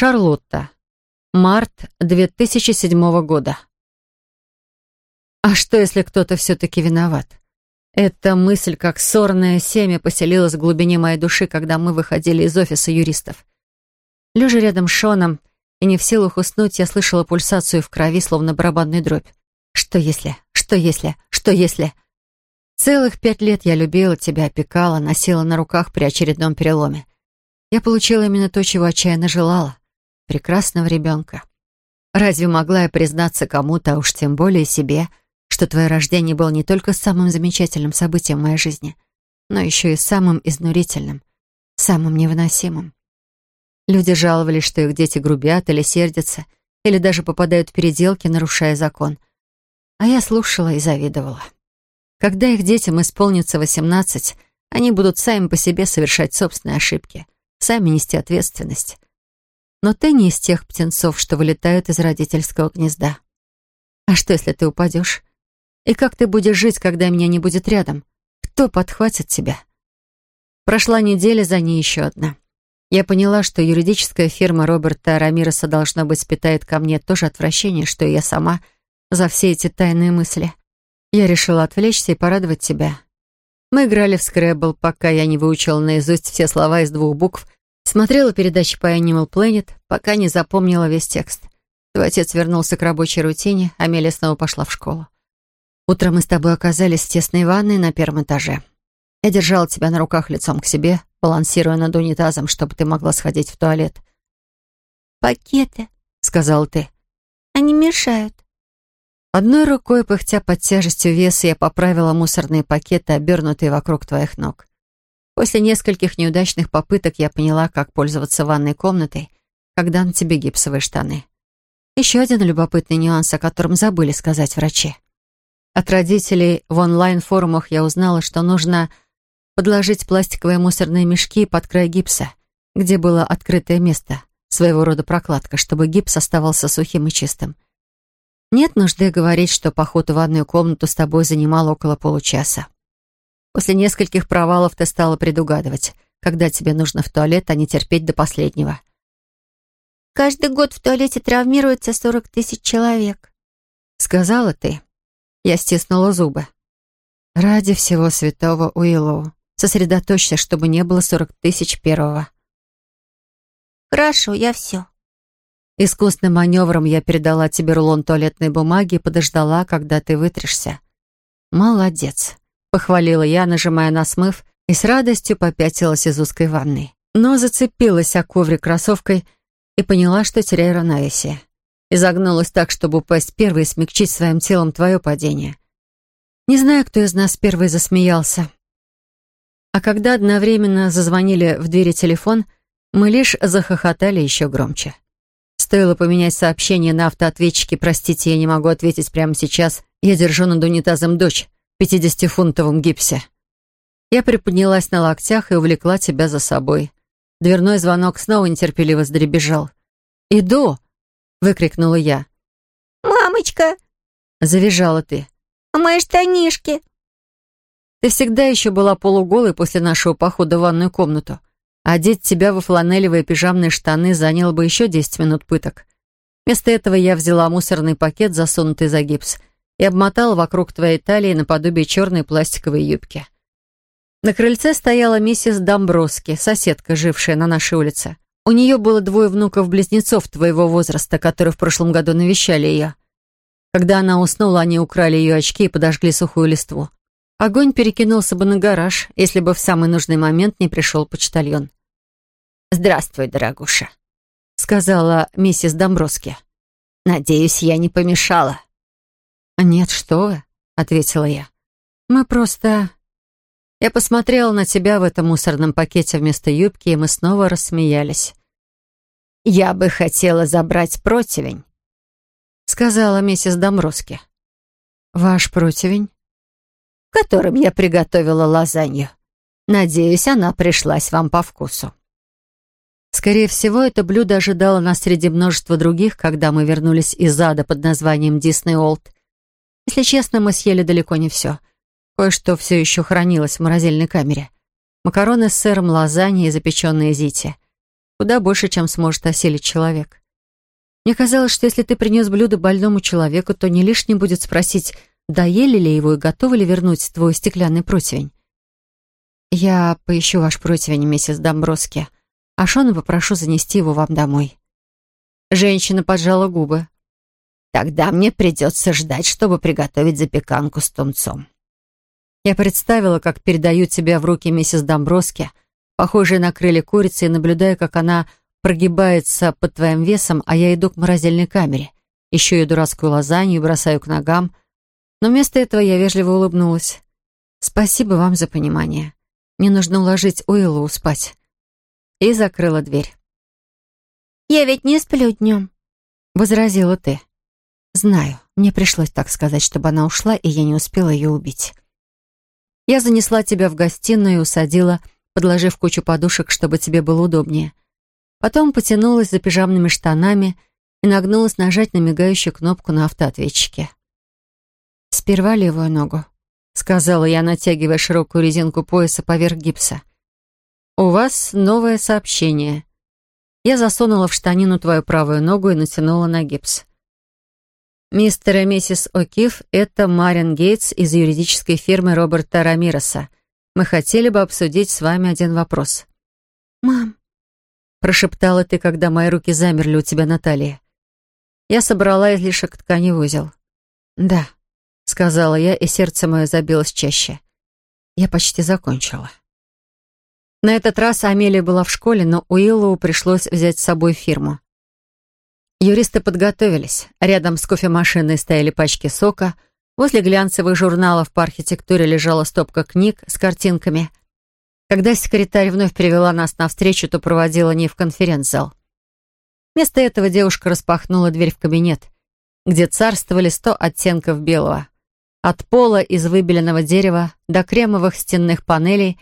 Шарлотта. Март 2007 года. А что, если кто-то все-таки виноват? Эта мысль, как сорное семя, поселилась в глубине моей души, когда мы выходили из офиса юристов. Лежа рядом с Шоном и не в силах уснуть, я слышала пульсацию в крови, словно барабанный дробь. Что если? Что если? Что если? Целых пять лет я любила тебя, опекала, носила на руках при очередном переломе. Я получила именно то, чего отчаянно желала — прекрасного ребенка. Разве могла я признаться кому-то, а уж тем более себе, что твое рождение было не только самым замечательным событием в моей жизни, но еще и самым изнурительным, самым невыносимым? Люди жаловались, что их дети грубят или сердятся, или даже попадают в переделки, нарушая закон. А я слушала и завидовала. Когда их детям исполнится 18, они будут сами по себе совершать собственные ошибки, сами нести ответственность но ты не из тех птенцов, что вылетают из родительского гнезда. А что, если ты упадешь? И как ты будешь жить, когда меня не будет рядом? Кто подхватит тебя? Прошла неделя, за ней еще одна. Я поняла, что юридическая фирма Роберта Рамироса, должно быть, питает ко мне то же отвращение, что и я сама за все эти тайные мысли. Я решила отвлечься и порадовать тебя. Мы играли в скрэбл, пока я не выучила наизусть все слова из двух букв — Смотрела передачи по Animal Planet, пока не запомнила весь текст. Твой отец вернулся к рабочей рутине, Амелия снова пошла в школу. Утром мы с тобой оказались в тесной ванной на первом этаже. Я держала тебя на руках лицом к себе, балансируя над унитазом, чтобы ты могла сходить в туалет. «Пакеты», — сказал ты. «Они мешают». Одной рукой, пыхтя под тяжестью веса, я поправила мусорные пакеты, обернутые вокруг твоих ног. После нескольких неудачных попыток я поняла, как пользоваться ванной комнатой, когда на тебе гипсовые штаны. Еще один любопытный нюанс, о котором забыли сказать врачи. От родителей в онлайн-форумах я узнала, что нужно подложить пластиковые мусорные мешки под край гипса, где было открытое место, своего рода прокладка, чтобы гипс оставался сухим и чистым. Нет нужды говорить, что поход в ванную комнату с тобой занимал около получаса. После нескольких провалов ты стала предугадывать, когда тебе нужно в туалет, а не терпеть до последнего. «Каждый год в туалете травмируется 40 тысяч человек», — сказала ты. Я стиснула зубы. «Ради всего святого Уиллоу, сосредоточься, чтобы не было 40 тысяч первого». «Хорошо, я все», Искусным маневром я передала тебе рулон туалетной бумаги и подождала, когда ты вытрешься. Молодец. — похвалила я, нажимая на смыв, и с радостью попятилась из узкой ванны. Но зацепилась о коврик кроссовкой и поняла, что теряю равновесие. И загнулась так, чтобы упасть первой и смягчить своим телом твое падение. Не знаю, кто из нас первый засмеялся. А когда одновременно зазвонили в двери телефон, мы лишь захохотали еще громче. Стоило поменять сообщение на автоответчике «Простите, я не могу ответить прямо сейчас. Я держу над унитазом дочь» пятидесятифунтовом гипсе. Я приподнялась на локтях и увлекла тебя за собой. Дверной звонок снова нетерпеливо сдребезжал. «Иду!» — выкрикнула я. «Мамочка!» — завизжала ты. А «Мои штанишки!» Ты всегда еще была полуголой после нашего похода в ванную комнату. Одеть тебя во фланелевые пижамные штаны заняло бы еще 10 минут пыток. Вместо этого я взяла мусорный пакет, засунутый за гипс, и обмотала вокруг твоей талии наподобие черной пластиковой юбки. На крыльце стояла миссис Домброски, соседка, жившая на нашей улице. У нее было двое внуков-близнецов твоего возраста, которые в прошлом году навещали ее. Когда она уснула, они украли ее очки и подожгли сухую листву. Огонь перекинулся бы на гараж, если бы в самый нужный момент не пришел почтальон. «Здравствуй, дорогуша», — сказала миссис Домброски. «Надеюсь, я не помешала». «Нет, что вы», — ответила я. «Мы просто...» Я посмотрела на тебя в этом мусорном пакете вместо юбки, и мы снова рассмеялись. «Я бы хотела забрать противень», — сказала миссис Домроски. «Ваш противень?» которым я приготовила лазанью. Надеюсь, она пришлась вам по вкусу». Скорее всего, это блюдо ожидало нас среди множества других, когда мы вернулись из ада под названием «Дисней Олд», если честно, мы съели далеко не все. Кое-что все еще хранилось в морозильной камере. Макароны с сыром, лазанья и запеченные зити. Куда больше, чем сможет осилить человек. Мне казалось, что если ты принес блюдо больному человеку, то не лишним будет спросить, доели ли его и готовы ли вернуть твой стеклянный противень. «Я поищу ваш противень, миссис Домброски, а Шона попрошу занести его вам домой». Женщина поджала губы, Тогда мне придется ждать, чтобы приготовить запеканку с тунцом. Я представила, как передаю тебя в руки миссис Домброски, похожей на крылья курицы, и наблюдаю, как она прогибается под твоим весом, а я иду к морозильной камере. Ищу ее дурацкую лазанью и бросаю к ногам. Но вместо этого я вежливо улыбнулась. «Спасибо вам за понимание. Мне нужно уложить Уиллу спать». И закрыла дверь. «Я ведь не сплю днем», — возразила ты. Знаю, мне пришлось так сказать, чтобы она ушла, и я не успела ее убить. Я занесла тебя в гостиную и усадила, подложив кучу подушек, чтобы тебе было удобнее. Потом потянулась за пижамными штанами и нагнулась нажать на мигающую кнопку на автоответчике. «Сперва левую ногу», — сказала я, натягивая широкую резинку пояса поверх гипса. «У вас новое сообщение. Я засунула в штанину твою правую ногу и натянула на гипс. Мистер и миссис О'Кив — это Марин Гейтс из юридической фирмы Роберта Рамироса. Мы хотели бы обсудить с вами один вопрос. «Мам», — прошептала ты, когда мои руки замерли у тебя на талии. Я собрала излишек ткани в узел. «Да», — сказала я, и сердце мое забилось чаще. Я почти закончила. На этот раз Амелия была в школе, но Уиллоу пришлось взять с собой фирму. Юристы подготовились. Рядом с кофемашиной стояли пачки сока. Возле глянцевых журналов по архитектуре лежала стопка книг с картинками. Когда секретарь вновь привела нас на встречу, то проводила не в конференц-зал. Вместо этого девушка распахнула дверь в кабинет, где царствовали сто оттенков белого. От пола из выбеленного дерева до кремовых стенных панелей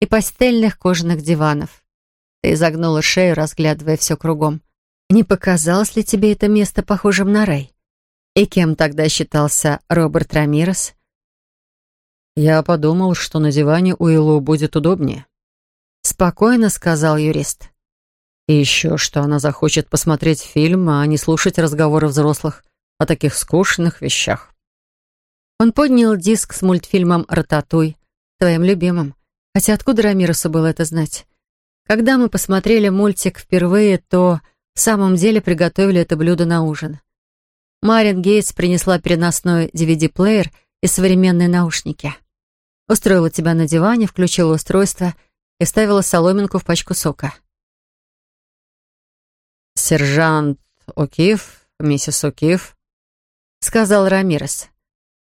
и пастельных кожаных диванов. Ты изогнула шею, разглядывая все кругом. Не показалось ли тебе это место похожим на рай? И кем тогда считался Роберт Рамирес? Я подумал, что на диване у Уиллу будет удобнее. Спокойно сказал юрист. И еще, что она захочет посмотреть фильм, а не слушать разговоры взрослых о таких скучных вещах. Он поднял диск с мультфильмом «Рататуй», твоим любимым. Хотя откуда Рамиресу было это знать? Когда мы посмотрели мультик впервые, то в самом деле приготовили это блюдо на ужин. Марин Гейтс принесла переносной DVD-плеер и современные наушники. Устроила тебя на диване, включила устройство и ставила соломинку в пачку сока. «Сержант О'Кив, миссис О'Кив», — сказал Рамирес.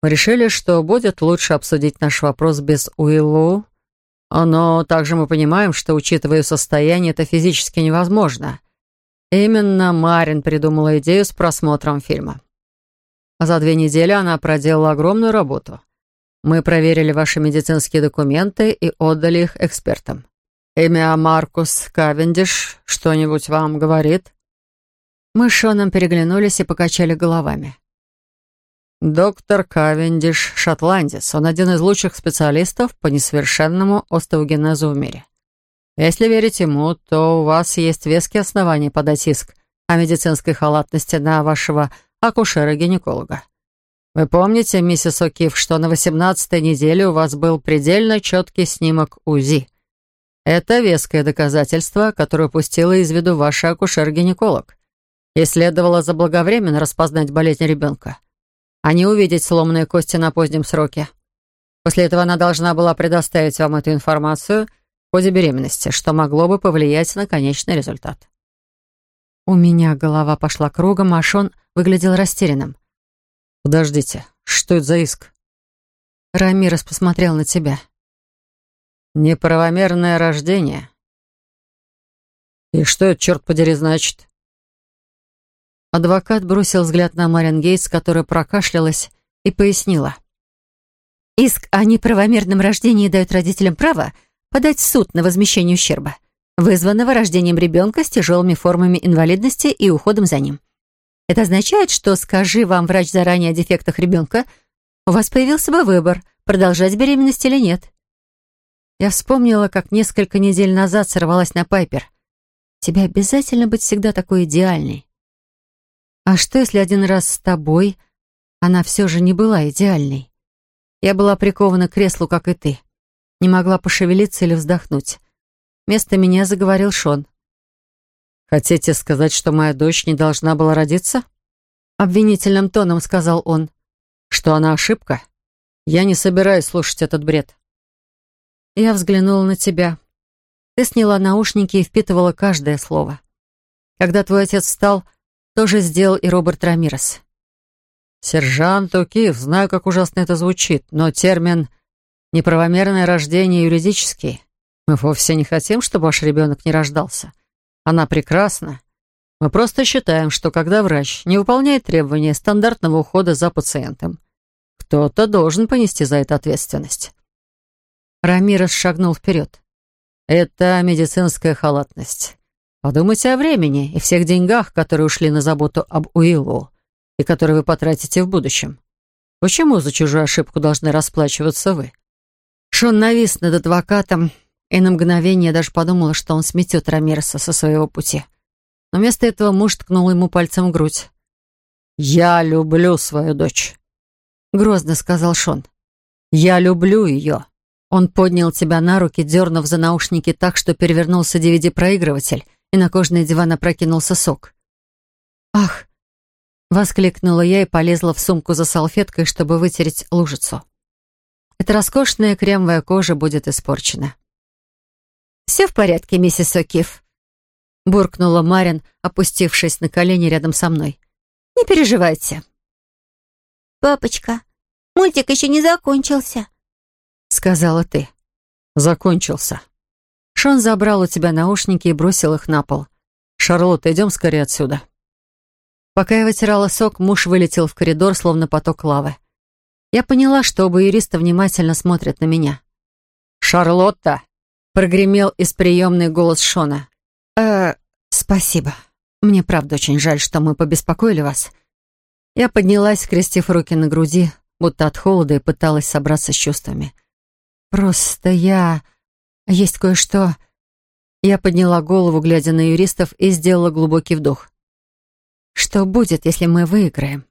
«Мы решили, что будет лучше обсудить наш вопрос без Уиллу, но также мы понимаем, что, учитывая состояние, это физически невозможно». Именно Марин придумала идею с просмотром фильма. За две недели она проделала огромную работу. Мы проверили ваши медицинские документы и отдали их экспертам. Имя Маркус Кавендиш что-нибудь вам говорит? Мы с Шоном переглянулись и покачали головами. Доктор Кавендиш — шотландец. Он один из лучших специалистов по несовершенному остеогенезу в мире. Если верить ему, то у вас есть веские основания подать иск о медицинской халатности на вашего акушера-гинеколога. Вы помните, миссис О'Кив, что на 18-й неделе у вас был предельно четкий снимок УЗИ? Это веское доказательство, которое упустила из виду ваша акушер-гинеколог. И следовало заблаговременно распознать болезнь ребенка, а не увидеть сломанные кости на позднем сроке. После этого она должна была предоставить вам эту информацию – в ходе беременности, что могло бы повлиять на конечный результат. У меня голова пошла кругом, а Шон выглядел растерянным. «Подождите, что это за иск?» Рамирес посмотрел на тебя. «Неправомерное рождение». «И что это, черт подери, значит?» Адвокат бросил взгляд на Мариан Гейтс, которая прокашлялась, и пояснила. «Иск о неправомерном рождении дает родителям право подать в суд на возмещение ущерба, вызванного рождением ребенка с тяжелыми формами инвалидности и уходом за ним. Это означает, что, скажи вам врач заранее о дефектах ребенка, у вас появился бы выбор, продолжать беременность или нет. Я вспомнила, как несколько недель назад сорвалась на Пайпер. Тебе обязательно быть всегда такой идеальной. А что, если один раз с тобой она все же не была идеальной? Я была прикована к креслу, как и ты не могла пошевелиться или вздохнуть. Вместо меня заговорил Шон. «Хотите сказать, что моя дочь не должна была родиться?» Обвинительным тоном сказал он. «Что она ошибка? Я не собираюсь слушать этот бред». Я взглянула на тебя. Ты сняла наушники и впитывала каждое слово. Когда твой отец встал, тоже сделал и Роберт Рамирес. «Сержант Укиев, знаю, как ужасно это звучит, но термин Неправомерное рождение юридически. Мы вовсе не хотим, чтобы ваш ребенок не рождался. Она прекрасна. Мы просто считаем, что когда врач не выполняет требования стандартного ухода за пациентом, кто-то должен понести за это ответственность. Рамирес шагнул вперед. Это медицинская халатность. Подумайте о времени и всех деньгах, которые ушли на заботу об Уиллу и которые вы потратите в будущем. Почему за чужую ошибку должны расплачиваться вы? Шон навис над адвокатом, и на мгновение даже подумала, что он сметет Рамирса со своего пути. Но вместо этого муж ткнул ему пальцем в грудь. «Я люблю свою дочь», — грозно сказал Шон. «Я люблю ее». Он поднял тебя на руки, дернув за наушники так, что перевернулся DVD-проигрыватель, и на кожный диван опрокинулся сок. «Ах!» — воскликнула я и полезла в сумку за салфеткой, чтобы вытереть лужицу. Эта роскошная кремовая кожа будет испорчена. «Все в порядке, миссис О'Кив», — буркнула Марин, опустившись на колени рядом со мной. «Не переживайте». «Папочка, мультик еще не закончился», — сказала ты. «Закончился». Шон забрал у тебя наушники и бросил их на пол. «Шарлотта, идем скорее отсюда». Пока я вытирала сок, муж вылетел в коридор, словно поток лавы. Я поняла, что оба юриста внимательно смотрят на меня. «Шарлотта!» — прогремел из приемной голос Шона. «Э, спасибо. Мне правда очень жаль, что мы побеспокоили вас». Я поднялась, крестив руки на груди, будто от холода, и пыталась собраться с чувствами. «Просто я... Есть кое-что...» Я подняла голову, глядя на юристов, и сделала глубокий вдох. «Что будет, если мы выиграем?»